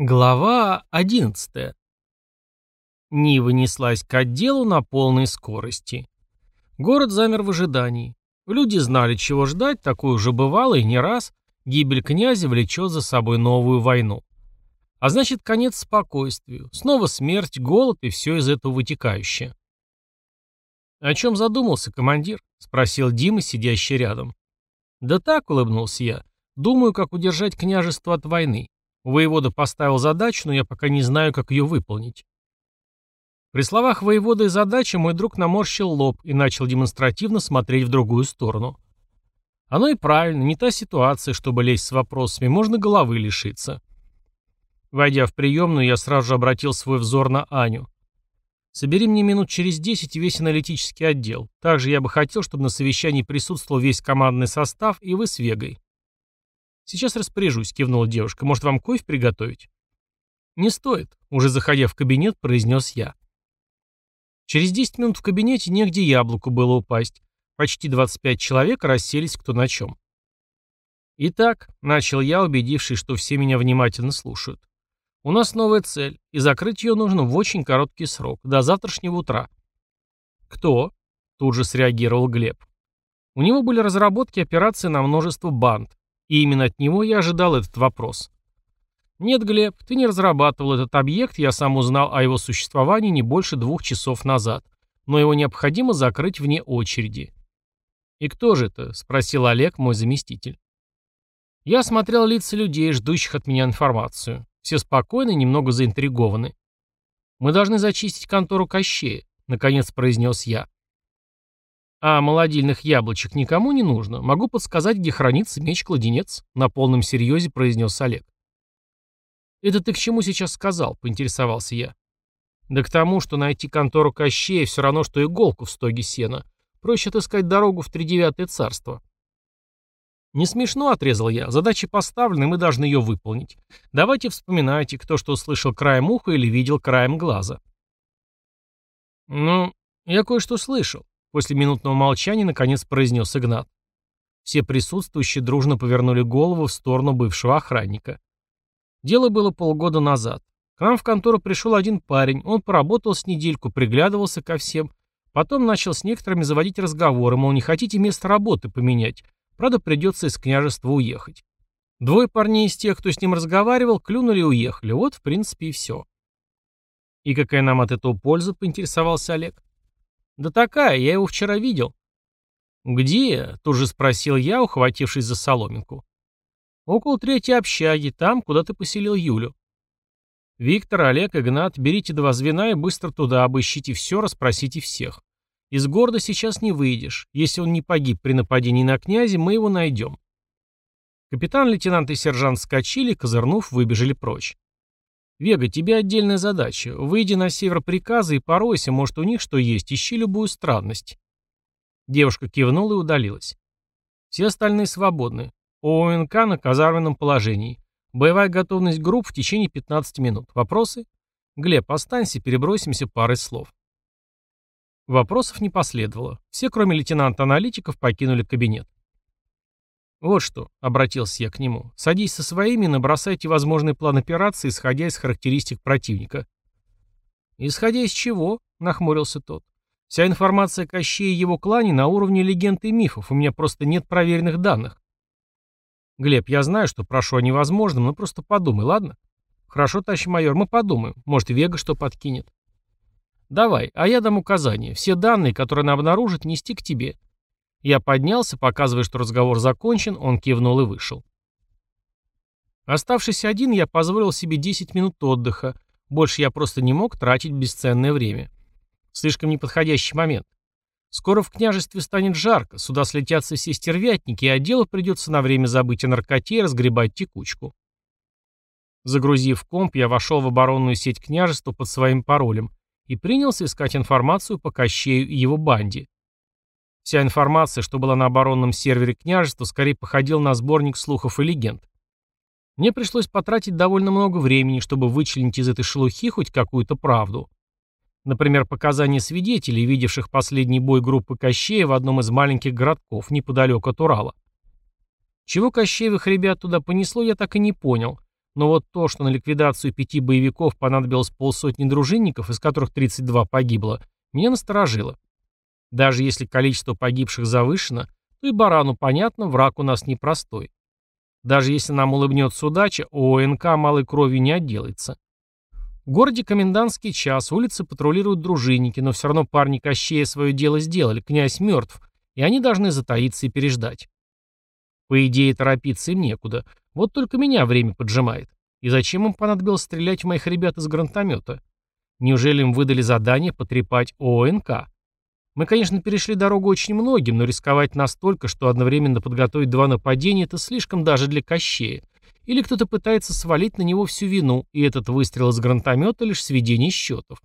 Глава 11. Нива неслась к отделу на полной скорости. Город замер в ожидании. Люди знали, чего ждать, такое уже бывало и не раз. Гибель князя влечет за собой новую войну. А значит, конец спокойствию. Снова смерть, голод и все из этого вытекающее. «О чем задумался командир?» — спросил Дима, сидящий рядом. «Да так», — улыбнулся я. «Думаю, как удержать княжество от войны. Воевода поставил задачу, но я пока не знаю, как ее выполнить. При словах воевода и задачи мой друг наморщил лоб и начал демонстративно смотреть в другую сторону. Оно и правильно, не та ситуация, чтобы лезть с вопросами, можно головы лишиться. Войдя в приемную, я сразу же обратил свой взор на Аню. Собери мне минут через 10 весь аналитический отдел. Также я бы хотел, чтобы на совещании присутствовал весь командный состав и вы с Вегой. «Сейчас распоряжусь», — кивнула девушка. «Может, вам кофе приготовить?» «Не стоит», — уже заходя в кабинет, произнес я. Через 10 минут в кабинете негде яблоку было упасть. Почти 25 человек расселись кто на чем. «Итак», — начал я, убедившись, что все меня внимательно слушают. «У нас новая цель, и закрыть ее нужно в очень короткий срок, до завтрашнего утра». «Кто?» — тут же среагировал Глеб. У него были разработки операции на множество банд. И именно от него я ожидал этот вопрос. «Нет, Глеб, ты не разрабатывал этот объект, я сам узнал о его существовании не больше двух часов назад, но его необходимо закрыть вне очереди». «И кто же это?» – спросил Олег, мой заместитель. Я смотрел лица людей, ждущих от меня информацию. Все спокойны, немного заинтригованы. «Мы должны зачистить контору Кощея», — наконец произнес я. А молодильных яблочек никому не нужно. Могу подсказать, где хранится меч-кладенец, на полном серьезе произнес Олег. «Это ты к чему сейчас сказал?» — поинтересовался я. «Да к тому, что найти контору Кощея все равно, что иголку в стоге сена. Проще отыскать дорогу в тридевятое царство». «Не смешно», — отрезал я. «Задача поставлена, и мы должны ее выполнить. Давайте вспоминайте, кто что услышал краем уха или видел краем глаза». «Ну, я кое-что слышал», После минутного молчания наконец произнес Игнат. Все присутствующие дружно повернули голову в сторону бывшего охранника. Дело было полгода назад. К нам в контору пришел один парень, он поработал с недельку, приглядывался ко всем. Потом начал с некоторыми заводить разговоры, мол, не хотите место работы поменять, правда придется из княжества уехать. Двое парней из тех, кто с ним разговаривал, клюнули и уехали. Вот, в принципе, и все. «И какая нам от этого польза?» — поинтересовался Олег. «Да такая, я его вчера видел». «Где?» — тут же спросил я, ухватившись за соломинку. «Около третьей общаги, там, куда ты поселил Юлю». «Виктор, Олег, Игнат, берите два звена и быстро туда, обыщите все, расспросите всех. Из города сейчас не выйдешь. Если он не погиб при нападении на князя, мы его найдем». Капитан, лейтенант и сержант скочили, козырнув, выбежали прочь. «Вега, тебе отдельная задача. Выйди на север приказа и поройся, может, у них что есть, ищи любую странность». Девушка кивнула и удалилась. Все остальные свободны. ОНК на казарменном положении. Боевая готовность групп в течение 15 минут. Вопросы? Глеб, останься, перебросимся парой слов. Вопросов не последовало. Все, кроме лейтенанта-аналитиков, покинули кабинет. «Вот что», — обратился я к нему, — «садись со своими и набросайте возможный план операции, исходя из характеристик противника». «Исходя из чего?» — нахмурился тот. «Вся информация о Кащее и его клане на уровне легенд и мифов, у меня просто нет проверенных данных». «Глеб, я знаю, что прошу о невозможном, но просто подумай, ладно?» «Хорошо, товарищ майор, мы подумаем. Может, Вега что подкинет». «Давай, а я дам указание. Все данные, которые она обнаружит, нести к тебе. Я поднялся, показывая, что разговор закончен, он кивнул и вышел. Оставшись один, я позволил себе 10 минут отдыха. Больше я просто не мог тратить бесценное время. Слишком неподходящий момент. Скоро в княжестве станет жарко, сюда слетятся все стервятники, и отделу придется на время забыть о наркоте и разгребать текучку. Загрузив комп, я вошел в оборонную сеть княжества под своим паролем и принялся искать информацию по Кощею и его банде. Вся информация, что была на оборонном сервере княжества, скорее походила на сборник слухов и легенд. Мне пришлось потратить довольно много времени, чтобы вычленить из этой шелухи хоть какую-то правду. Например, показания свидетелей, видевших последний бой группы Кощея в одном из маленьких городков неподалеку от Урала. Чего Кощеевых ребят туда понесло, я так и не понял. Но вот то, что на ликвидацию пяти боевиков понадобилось полсотни дружинников, из которых 32 погибло, меня насторожило. Даже если количество погибших завышено, то и барану понятно, враг у нас непростой. Даже если нам улыбнется удача, ОНК малой кровью не отделается. В городе комендантский час, улицы патрулируют дружинники, но все равно парни Кощея свое дело сделали, князь мертв, и они должны затаиться и переждать. По идее, торопиться им некуда. Вот только меня время поджимает. И зачем им понадобилось стрелять в моих ребят из гранатомета? Неужели им выдали задание потрепать ОНК? Мы, конечно, перешли дорогу очень многим, но рисковать настолько, что одновременно подготовить два нападения, это слишком даже для Кощея. Или кто-то пытается свалить на него всю вину, и этот выстрел из гранатомета лишь сведение счетов.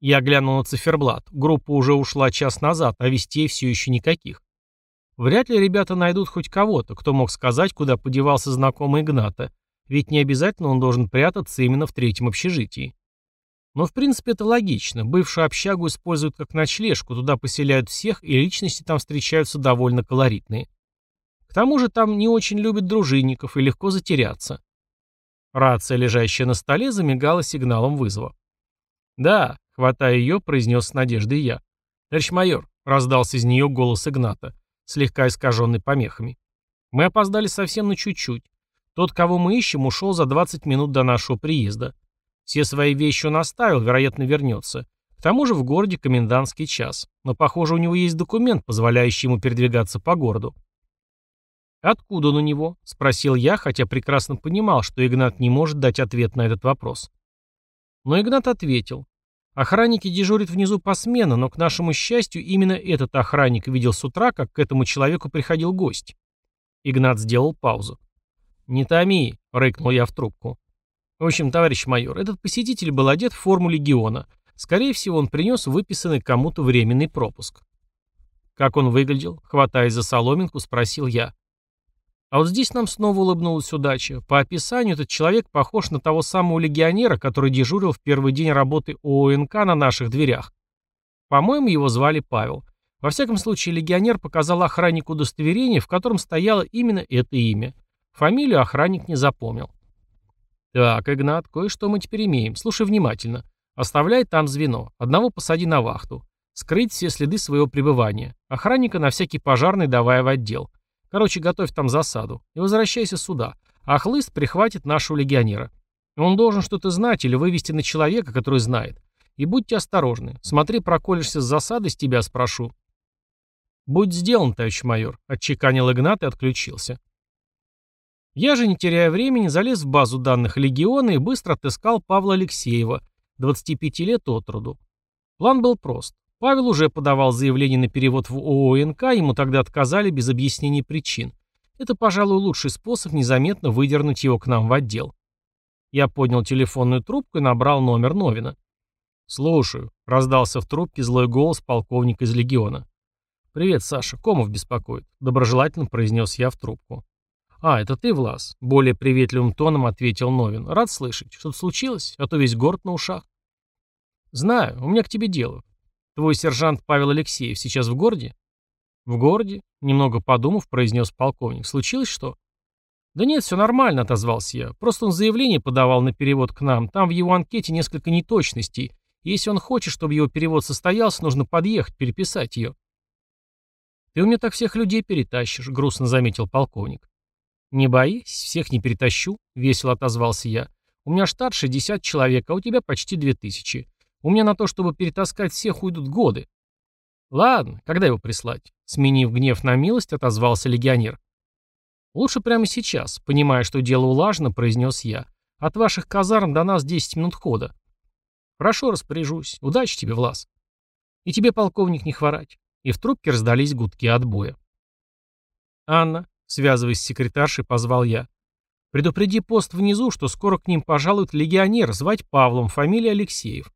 Я глянул на циферблат. Группа уже ушла час назад, а вестей все еще никаких. Вряд ли ребята найдут хоть кого-то, кто мог сказать, куда подевался знакомый Игната. Ведь не обязательно он должен прятаться именно в третьем общежитии. Но в принципе это логично. Бывшую общагу используют как ночлежку, туда поселяют всех, и личности там встречаются довольно колоритные. К тому же там не очень любят дружинников и легко затеряться. Рация, лежащая на столе, замигала сигналом вызова. «Да», — хватая ее, произнес с надеждой я. «Товарищ майор», — раздался из нее голос Игната, слегка искаженный помехами. «Мы опоздали совсем на чуть-чуть. Тот, кого мы ищем, ушел за 20 минут до нашего приезда. Все свои вещи он оставил, вероятно, вернется. К тому же в городе комендантский час. Но, похоже, у него есть документ, позволяющий ему передвигаться по городу. «Откуда он у него?» – спросил я, хотя прекрасно понимал, что Игнат не может дать ответ на этот вопрос. Но Игнат ответил. Охранники дежурят внизу посменно, но, к нашему счастью, именно этот охранник видел с утра, как к этому человеку приходил гость. Игнат сделал паузу. «Не томи», — рыкнул я в трубку. В общем, товарищ майор, этот посетитель был одет в форму легиона. Скорее всего, он принес выписанный кому-то временный пропуск. Как он выглядел? Хватаясь за соломинку, спросил я. А вот здесь нам снова улыбнулась удача. По описанию этот человек похож на того самого легионера, который дежурил в первый день работы ООНК на наших дверях. По-моему, его звали Павел. Во всяком случае, легионер показал охраннику удостоверение, в котором стояло именно это имя. Фамилию охранник не запомнил. «Так, Игнат, кое-что мы теперь имеем. Слушай внимательно. Оставляй там звено. Одного посади на вахту. Скрыть все следы своего пребывания. Охранника на всякий пожарный давая в отдел. Короче, готовь там засаду. И возвращайся сюда. А хлыст прихватит нашего легионера. Он должен что-то знать или вывести на человека, который знает. И будьте осторожны. Смотри, проколешься с засады, с тебя спрошу». «Будь сделан, товарищ майор», — отчеканил Игнат и отключился. Я же, не теряя времени, залез в базу данных Легиона и быстро отыскал Павла Алексеева, 25 лет от роду. План был прост. Павел уже подавал заявление на перевод в ООНК, ему тогда отказали без объяснений причин. Это, пожалуй, лучший способ незаметно выдернуть его к нам в отдел. Я поднял телефонную трубку и набрал номер Новина. «Слушаю», — раздался в трубке злой голос полковника из Легиона. «Привет, Саша, Комов беспокоит», — доброжелательно произнес я в трубку. «А, это ты, Влас?» — более приветливым тоном ответил Новин. «Рад слышать. Что-то случилось? А то весь город на ушах». «Знаю. У меня к тебе дело. Твой сержант Павел Алексеев сейчас в городе?» «В городе?» — немного подумав, произнес полковник. «Случилось что?» «Да нет, все нормально», — отозвался я. «Просто он заявление подавал на перевод к нам. Там в его анкете несколько неточностей. Если он хочет, чтобы его перевод состоялся, нужно подъехать, переписать ее». «Ты у меня так всех людей перетащишь», — грустно заметил полковник. «Не боись, всех не перетащу», — весело отозвался я. «У меня штат 60 человек, а у тебя почти 2000. У меня на то, чтобы перетаскать всех, уйдут годы». «Ладно, когда его прислать?» Сменив гнев на милость, отозвался легионер. «Лучше прямо сейчас, понимая, что дело улажено», — произнес я. «От ваших казарм до нас 10 минут хода». «Хорошо распоряжусь. Удачи тебе, Влас». «И тебе, полковник, не хворать». И в трубке раздались гудки отбоя. Анна, Связываясь с секретаршей, позвал я. «Предупреди пост внизу, что скоро к ним пожалует легионер, звать Павлом, фамилия Алексеев.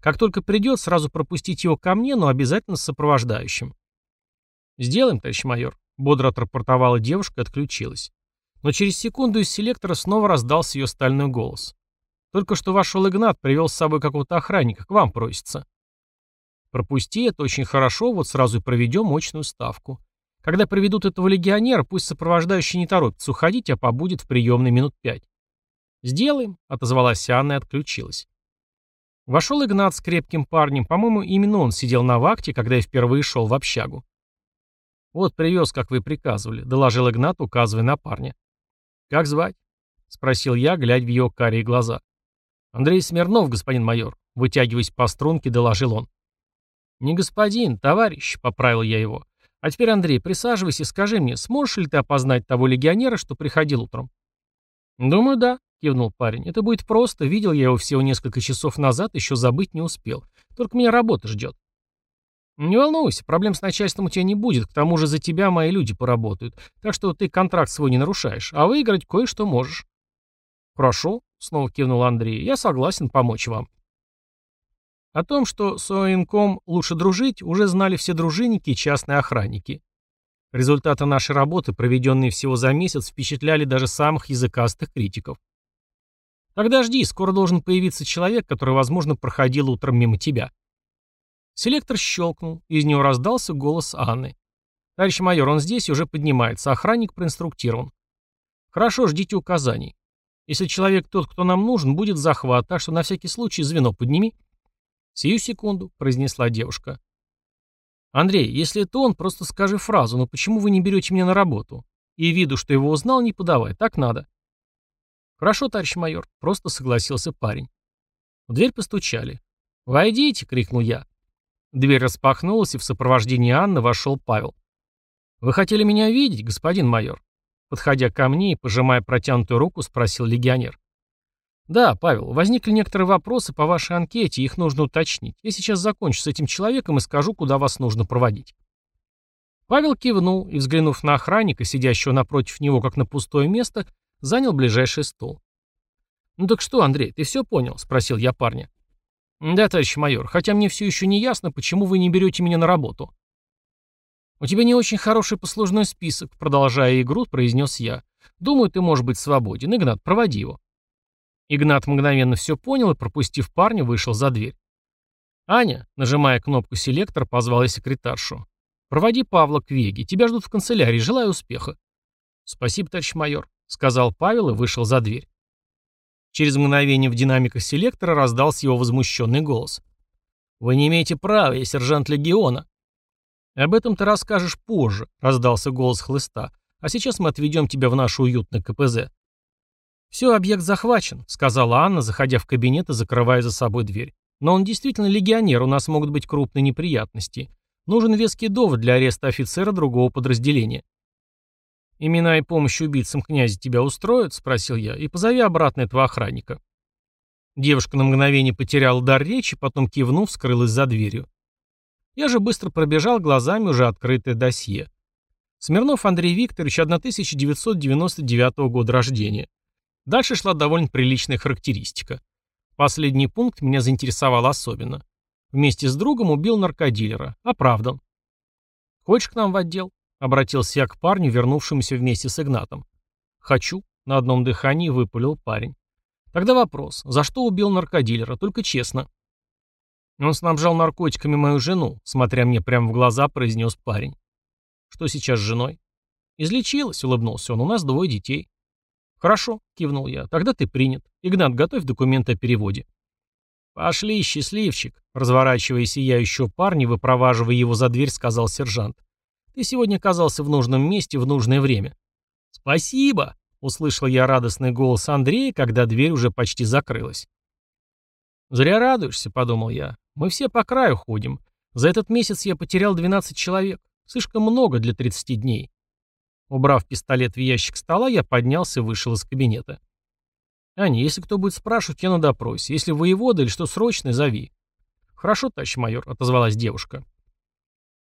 Как только придет, сразу пропустить его ко мне, но обязательно с сопровождающим». «Сделаем, товарищ майор», — бодро отрапортовала девушка и отключилась. Но через секунду из селектора снова раздался ее стальной голос. «Только что вошел Игнат, привел с собой какого-то охранника, к вам просится». «Пропусти, это очень хорошо, вот сразу и проведем мощную ставку. Когда приведут этого легионера, пусть сопровождающий не торопится уходить, а побудет в приемной минут пять. «Сделаем», — отозвалась Анна и отключилась. Вошел Игнат с крепким парнем. По-моему, именно он сидел на вакте, когда я впервые шел в общагу. «Вот привез, как вы приказывали», — доложил Игнат, указывая на парня. «Как звать?» — спросил я, глядя в ее карие глаза. «Андрей Смирнов, господин майор», — вытягиваясь по струнке, доложил он. «Не господин, товарищ», — поправил я его. А теперь, Андрей, присаживайся и скажи мне, сможешь ли ты опознать того легионера, что приходил утром? Думаю, да, кивнул парень. Это будет просто, видел я его всего несколько часов назад, еще забыть не успел. Только меня работа ждет. Не волнуйся, проблем с начальством у тебя не будет, к тому же за тебя мои люди поработают. Так что ты контракт свой не нарушаешь, а выиграть кое-что можешь. Хорошо, снова кивнул Андрей. Я согласен помочь вам. О том, что с ОНКом лучше дружить, уже знали все дружинники и частные охранники. Результаты нашей работы, проведенные всего за месяц, впечатляли даже самых языкастых критиков. Тогда жди, скоро должен появиться человек, который, возможно, проходил утром мимо тебя. Селектор щелкнул, из него раздался голос Анны. «Товарищ майор, он здесь уже поднимается, охранник проинструктирован». «Хорошо, ждите указаний. Если человек тот, кто нам нужен, будет захват, так что на всякий случай звено подними». «Сию секунду», — произнесла девушка. «Андрей, если это он, просто скажи фразу, но почему вы не берете меня на работу? И виду, что его узнал, не подавай, так надо». «Хорошо, товарищ майор», — просто согласился парень. В дверь постучали. «Войдите!» — крикнул я. Дверь распахнулась, и в сопровождении Анны вошел Павел. «Вы хотели меня видеть, господин майор?» Подходя ко мне и пожимая протянутую руку, спросил легионер. «Да, Павел, возникли некоторые вопросы по вашей анкете, их нужно уточнить. Я сейчас закончу с этим человеком и скажу, куда вас нужно проводить». Павел кивнул и, взглянув на охранника, сидящего напротив него, как на пустое место, занял ближайший стол. «Ну так что, Андрей, ты все понял?» – спросил я парня. «Да, товарищ майор, хотя мне все еще не ясно, почему вы не берете меня на работу». «У тебя не очень хороший послужной список», – продолжая игру, произнес я. «Думаю, ты можешь быть свободен. Игнат, проводи его». Игнат мгновенно все понял и, пропустив парня, вышел за дверь. «Аня», нажимая кнопку селектор, позвал я секретаршу. «Проводи Павла к Веге. Тебя ждут в канцелярии. Желаю успеха». «Спасибо, товарищ майор», — сказал Павел и вышел за дверь. Через мгновение в динамиках селектора раздался его возмущенный голос. «Вы не имеете права, я сержант легиона». «Об этом ты расскажешь позже», — раздался голос хлыста. «А сейчас мы отведем тебя в наше уютное КПЗ». «Все, объект захвачен», — сказала Анна, заходя в кабинет и закрывая за собой дверь. «Но он действительно легионер, у нас могут быть крупные неприятности. Нужен веский довод для ареста офицера другого подразделения». «Имена и помощь убийцам князя тебя устроят?» — спросил я. «И позови обратно этого охранника». Девушка на мгновение потеряла дар речи, потом кивнув, скрылась за дверью. Я же быстро пробежал глазами уже открытое досье. Смирнов Андрей Викторович, 1999 года рождения. Дальше шла довольно приличная характеристика. Последний пункт меня заинтересовал особенно. Вместе с другом убил наркодилера. Оправдан. «Хочешь к нам в отдел?» — обратился я к парню, вернувшемуся вместе с Игнатом. «Хочу», — на одном дыхании выпалил парень. «Тогда вопрос. За что убил наркодилера? Только честно». «Он снабжал наркотиками мою жену», — смотря мне прямо в глаза, произнес парень. «Что сейчас с женой?» «Излечилась», — улыбнулся он. «У нас двое детей». «Хорошо», — кивнул я, — «тогда ты принят. Игнат, готовь документы о переводе». «Пошли, счастливчик», — разворачивая сияющего парня, выпроваживая его за дверь, сказал сержант. «Ты сегодня оказался в нужном месте в нужное время». «Спасибо», — услышал я радостный голос Андрея, когда дверь уже почти закрылась. «Зря радуешься», — подумал я. «Мы все по краю ходим. За этот месяц я потерял 12 человек. Слишком много для 30 дней. Убрав пистолет в ящик стола, я поднялся и вышел из кабинета. «Аня, если кто будет спрашивать, я на допросе. Если воевода или что срочное, зови». «Хорошо, товарищ майор», — отозвалась девушка.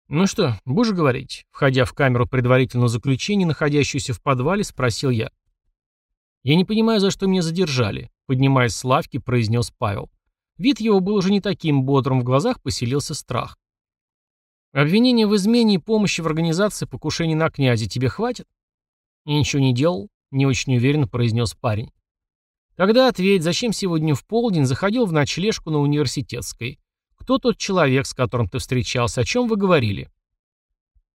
«Ну что, будешь говорить?» Входя в камеру предварительного заключения, находящуюся в подвале, спросил я. «Я не понимаю, за что меня задержали», — поднимаясь с лавки, произнес Павел. Вид его был уже не таким бодрым, в глазах поселился страх. Обвинение в измене и помощи в организации покушений на князя тебе хватит? Я ничего не делал, не очень уверенно произнес парень. Тогда ответь, зачем сегодня в полдень заходил в ночлежку на университетской? Кто тот человек, с которым ты встречался? О чем вы говорили?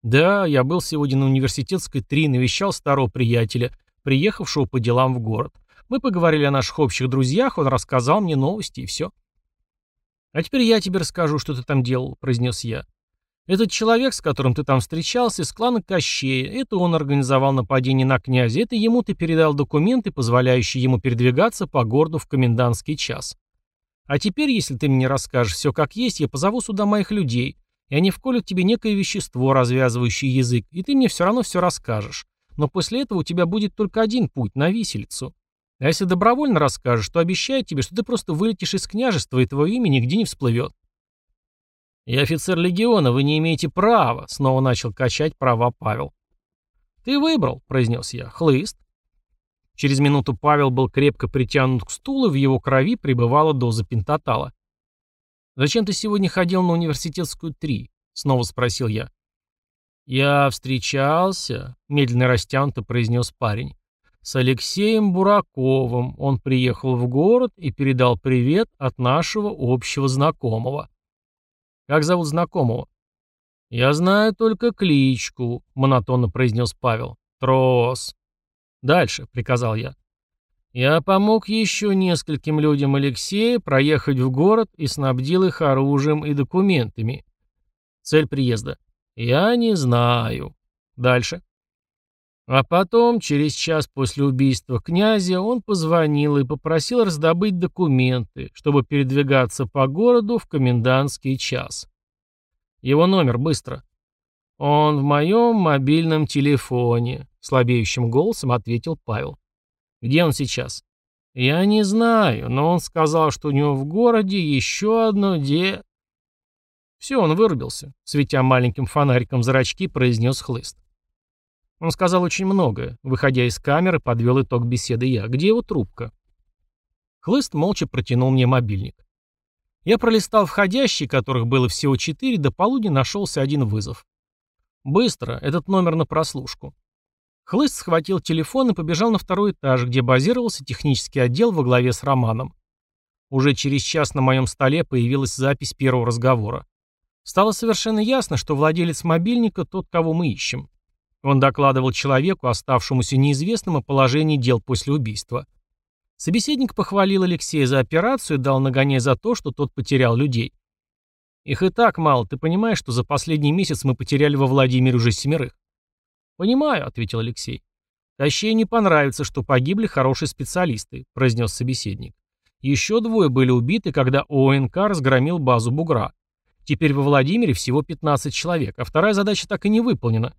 Да, я был сегодня на университетской три, навещал старого приятеля, приехавшего по делам в город. Мы поговорили о наших общих друзьях, он рассказал мне новости и все. А теперь я тебе расскажу, что ты там делал, произнес я. Этот человек, с которым ты там встречался, из клана Кощея, это он организовал нападение на князя, это ему ты передал документы, позволяющие ему передвигаться по городу в комендантский час. А теперь, если ты мне расскажешь все как есть, я позову сюда моих людей, и они вколют тебе некое вещество, развязывающее язык, и ты мне все равно все расскажешь. Но после этого у тебя будет только один путь, на виселицу. А если добровольно расскажешь, то обещаю тебе, что ты просто вылетишь из княжества, и твое имя нигде не всплывет. «Я офицер легиона, вы не имеете права», — снова начал качать права Павел. «Ты выбрал», — произнес я, — «хлыст». Через минуту Павел был крепко притянут к стулу, в его крови пребывала доза пентатала. «Зачем ты сегодня ходил на университетскую три?» — снова спросил я. «Я встречался», — медленно растянуто произнес парень, — «с Алексеем Бураковым. Он приехал в город и передал привет от нашего общего знакомого». Как зовут знакомого? Я знаю только кличку, монотонно произнес Павел. Трос. Дальше, приказал я. Я помог еще нескольким людям Алексея проехать в город и снабдил их оружием и документами. Цель приезда. Я не знаю. Дальше. А потом, через час после убийства князя, он позвонил и попросил раздобыть документы, чтобы передвигаться по городу в комендантский час. Его номер быстро. «Он в моем мобильном телефоне», — слабеющим голосом ответил Павел. «Где он сейчас?» «Я не знаю, но он сказал, что у него в городе еще одно де...» Все, он вырубился, светя маленьким фонариком зрачки, произнес хлыст. Он сказал очень многое. Выходя из камеры, подвел итог беседы я. Где его трубка? Хлыст молча протянул мне мобильник. Я пролистал входящие, которых было всего четыре, до полудня нашелся один вызов. Быстро, этот номер на прослушку. Хлыст схватил телефон и побежал на второй этаж, где базировался технический отдел во главе с Романом. Уже через час на моем столе появилась запись первого разговора. Стало совершенно ясно, что владелец мобильника тот, кого мы ищем. Он докладывал человеку, оставшемуся неизвестным, о положении дел после убийства. Собеседник похвалил Алексея за операцию и дал нагоняй за то, что тот потерял людей. «Их и так мало. Ты понимаешь, что за последний месяц мы потеряли во Владимире уже семерых?» «Понимаю», — ответил Алексей. «Кащею не понравится, что погибли хорошие специалисты», — произнес собеседник. «Еще двое были убиты, когда ОНК разгромил базу «Бугра». Теперь во Владимире всего 15 человек, а вторая задача так и не выполнена.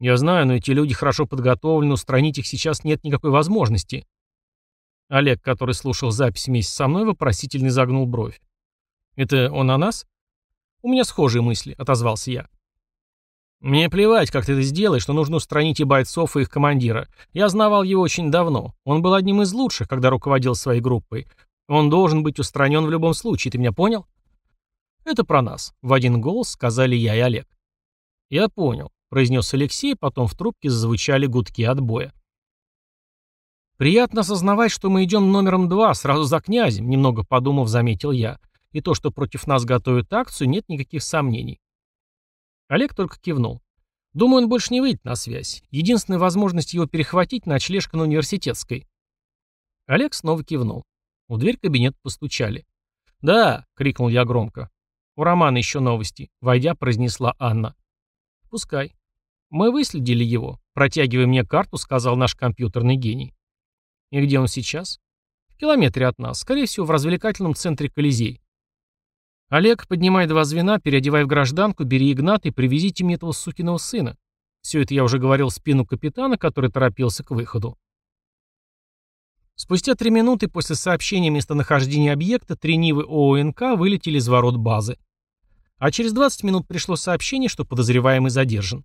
Я знаю, но эти люди хорошо подготовлены, устранить их сейчас нет никакой возможности. Олег, который слушал запись вместе со мной, вопросительно загнул бровь. Это он о нас? У меня схожие мысли, отозвался я. Мне плевать, как ты это сделаешь, что нужно устранить и бойцов, и их командира. Я знавал его очень давно. Он был одним из лучших, когда руководил своей группой. Он должен быть устранен в любом случае, ты меня понял? Это про нас, в один голос сказали я и Олег. Я понял произнес Алексей, потом в трубке зазвучали гудки отбоя. «Приятно осознавать, что мы идем номером два, сразу за князем», немного подумав, заметил я. «И то, что против нас готовят акцию, нет никаких сомнений». Олег только кивнул. «Думаю, он больше не выйдет на связь. Единственная возможность его перехватить – ночлежка на университетской». Олег снова кивнул. У дверь кабинет постучали. «Да!» — крикнул я громко. «У Романа еще новости», — войдя, произнесла Анна. «Пускай», «Мы выследили его», — протягивая мне карту, сказал наш компьютерный гений. «И где он сейчас?» «В километре от нас, скорее всего, в развлекательном центре Колизей». «Олег, поднимай два звена, переодевай в гражданку, бери Игната и привезите мне этого сукиного сына». Все это я уже говорил в спину капитана, который торопился к выходу. Спустя три минуты после сообщения местонахождения объекта три Нивы ООНК вылетели из ворот базы. А через 20 минут пришло сообщение, что подозреваемый задержан.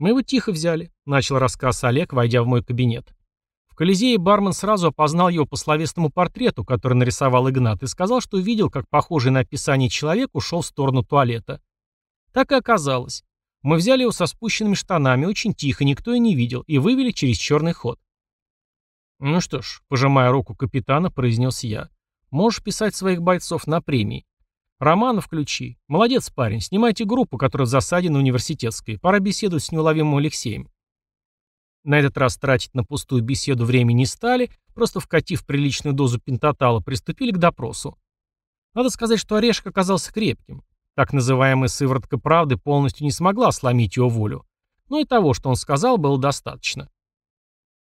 «Мы его тихо взяли», — начал рассказ Олег, войдя в мой кабинет. В Колизее бармен сразу опознал его по словесному портрету, который нарисовал Игнат, и сказал, что видел, как похожий на описание человек ушел в сторону туалета. Так и оказалось. Мы взяли его со спущенными штанами, очень тихо, никто и не видел, и вывели через черный ход. «Ну что ж», — пожимая руку капитана, произнес я, — «можешь писать своих бойцов на премии. «Романа включи. Молодец, парень. Снимайте группу, которая в засаде на университетской. Пора беседовать с неуловимым Алексеем». На этот раз тратить на пустую беседу времени не стали, просто вкатив приличную дозу пентатала, приступили к допросу. Надо сказать, что Орешек оказался крепким. Так называемая сыворотка правды полностью не смогла сломить его волю. Но и того, что он сказал, было достаточно.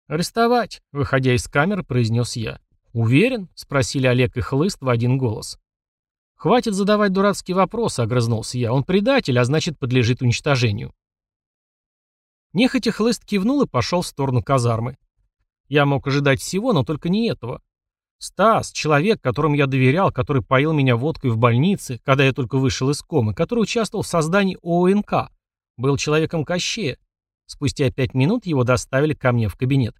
«Арестовать», — выходя из камеры, произнес я. «Уверен?» — спросили Олег и Хлыст в один голос. «Хватит задавать дурацкие вопросы», — огрызнулся я. «Он предатель, а значит, подлежит уничтожению». Нехотя хлыст кивнул и пошел в сторону казармы. Я мог ожидать всего, но только не этого. Стас, человек, которому я доверял, который поил меня водкой в больнице, когда я только вышел из комы, который участвовал в создании ОНК, был человеком Кощея. Спустя пять минут его доставили ко мне в кабинет.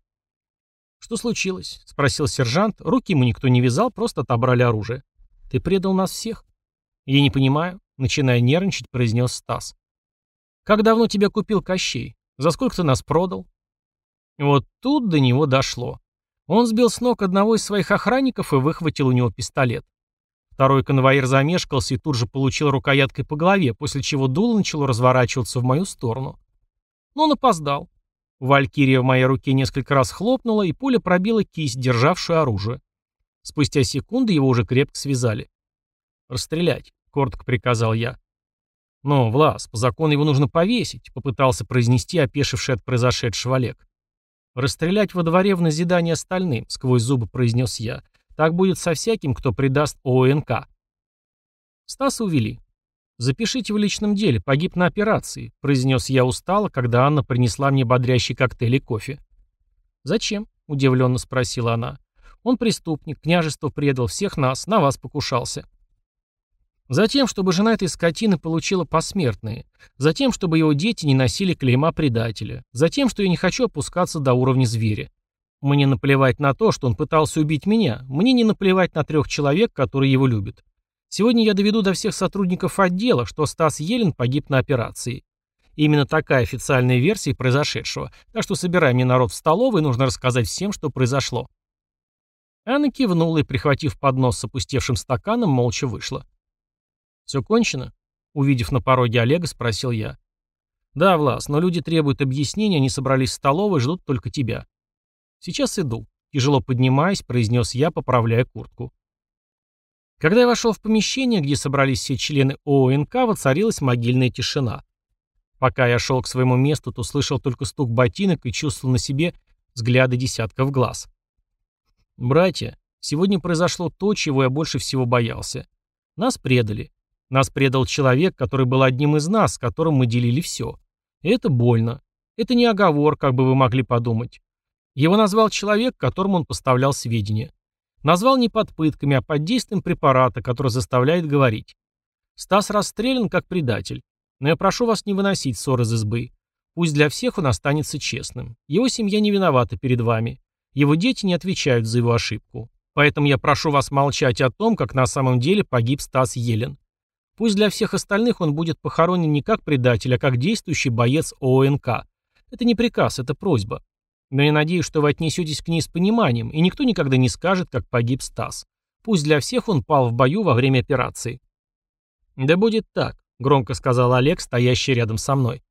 «Что случилось?» — спросил сержант. Руки ему никто не вязал, просто отобрали оружие. Ты предал нас всех?» «Я не понимаю», — начиная нервничать, произнес Стас. «Как давно тебя купил Кощей? За сколько ты нас продал?» Вот тут до него дошло. Он сбил с ног одного из своих охранников и выхватил у него пистолет. Второй конвоир замешкался и тут же получил рукояткой по голове, после чего дуло начало разворачиваться в мою сторону. Но он опоздал. Валькирия в моей руке несколько раз хлопнула, и пуля пробила кисть, державшую оружие. Спустя секунды его уже крепко связали. «Расстрелять», — коротко приказал я. «Но, Влас, по закону его нужно повесить», — попытался произнести опешивший от произошедшего Олег. «Расстрелять во дворе в назидание остальным», — сквозь зубы произнес я. «Так будет со всяким, кто предаст ОНК». Стаса увели. «Запишите в личном деле, погиб на операции», — произнес я устало, когда Анна принесла мне бодрящий коктейль и кофе. «Зачем?» — удивленно спросила она. Он преступник, княжество предал, всех нас, на вас покушался. Затем, чтобы жена этой скотины получила посмертные. Затем, чтобы его дети не носили клейма предателя. Затем, что я не хочу опускаться до уровня зверя. Мне наплевать на то, что он пытался убить меня. Мне не наплевать на трех человек, которые его любят. Сегодня я доведу до всех сотрудников отдела, что Стас Елен погиб на операции. Именно такая официальная версия произошедшего. Так что собирай мне народ в столовой, нужно рассказать всем, что произошло. Анна кивнула и, прихватив поднос с опустевшим стаканом, молча вышла. «Все кончено?» — увидев на пороге Олега, спросил я. «Да, Влас, но люди требуют объяснений, они собрались в столовой и ждут только тебя». «Сейчас иду», — тяжело поднимаясь, произнес я, поправляя куртку. Когда я вошел в помещение, где собрались все члены ООНК, воцарилась могильная тишина. Пока я шел к своему месту, то слышал только стук ботинок и чувствовал на себе взгляды десятков глаз. «Братья, сегодня произошло то, чего я больше всего боялся. Нас предали. Нас предал человек, который был одним из нас, с которым мы делили все. И это больно. Это не оговор, как бы вы могли подумать. Его назвал человек, которому он поставлял сведения. Назвал не под пытками, а под действием препарата, который заставляет говорить. Стас расстрелян как предатель. Но я прошу вас не выносить ссор из избы. Пусть для всех он останется честным. Его семья не виновата перед вами. Его дети не отвечают за его ошибку. Поэтому я прошу вас молчать о том, как на самом деле погиб Стас Елен. Пусть для всех остальных он будет похоронен не как предатель, а как действующий боец ОНК. Это не приказ, это просьба. Но я надеюсь, что вы отнесетесь к ней с пониманием, и никто никогда не скажет, как погиб Стас. Пусть для всех он пал в бою во время операции. «Да будет так», — громко сказал Олег, стоящий рядом со мной.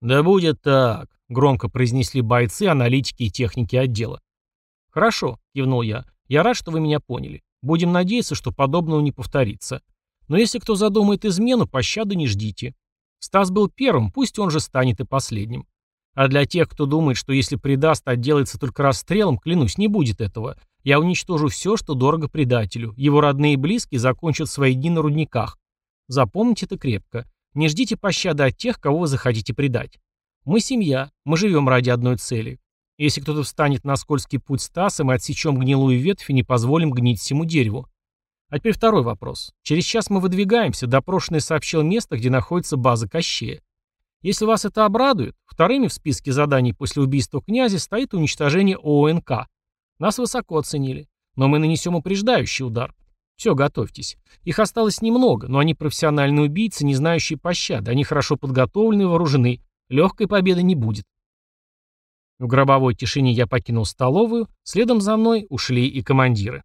«Да будет так», — громко произнесли бойцы, аналитики и техники отдела. «Хорошо», — кивнул я. «Я рад, что вы меня поняли. Будем надеяться, что подобного не повторится. Но если кто задумает измену, пощады не ждите. Стас был первым, пусть он же станет и последним. А для тех, кто думает, что если предаст, а отделается только расстрелом, клянусь, не будет этого. Я уничтожу все, что дорого предателю. Его родные и близкие закончат свои дни на рудниках. Запомните это крепко. Не ждите пощады от тех, кого вы захотите предать. Мы семья, мы живем ради одной цели. Если кто-то встанет на скользкий путь Стаса, мы отсечем гнилую ветвь и не позволим гнить всему дереву. А теперь второй вопрос. Через час мы выдвигаемся, допрошенный сообщил место, где находится база Кощея. Если вас это обрадует, вторыми в списке заданий после убийства князя стоит уничтожение ОНК. Нас высоко оценили, но мы нанесем упреждающий удар. Все, готовьтесь. Их осталось немного, но они профессиональные убийцы, не знающие пощады. Они хорошо подготовлены и вооружены. Легкой победы не будет. В гробовой тишине я покинул столовую, следом за мной ушли и командиры.